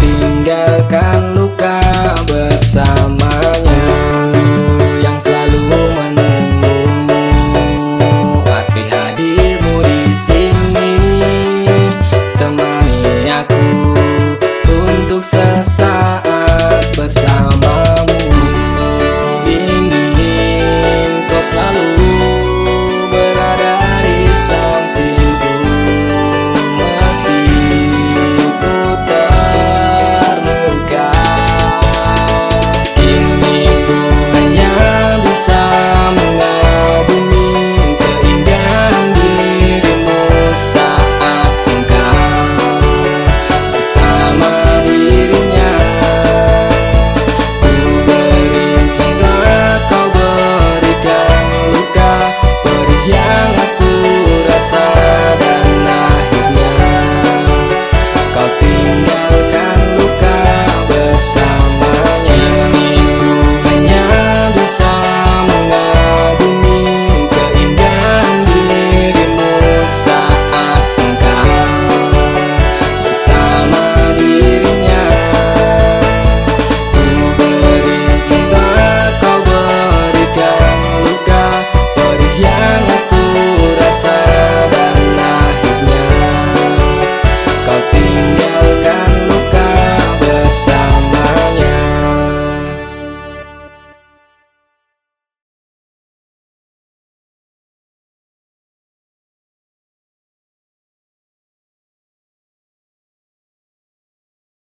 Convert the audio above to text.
tinggalkan luka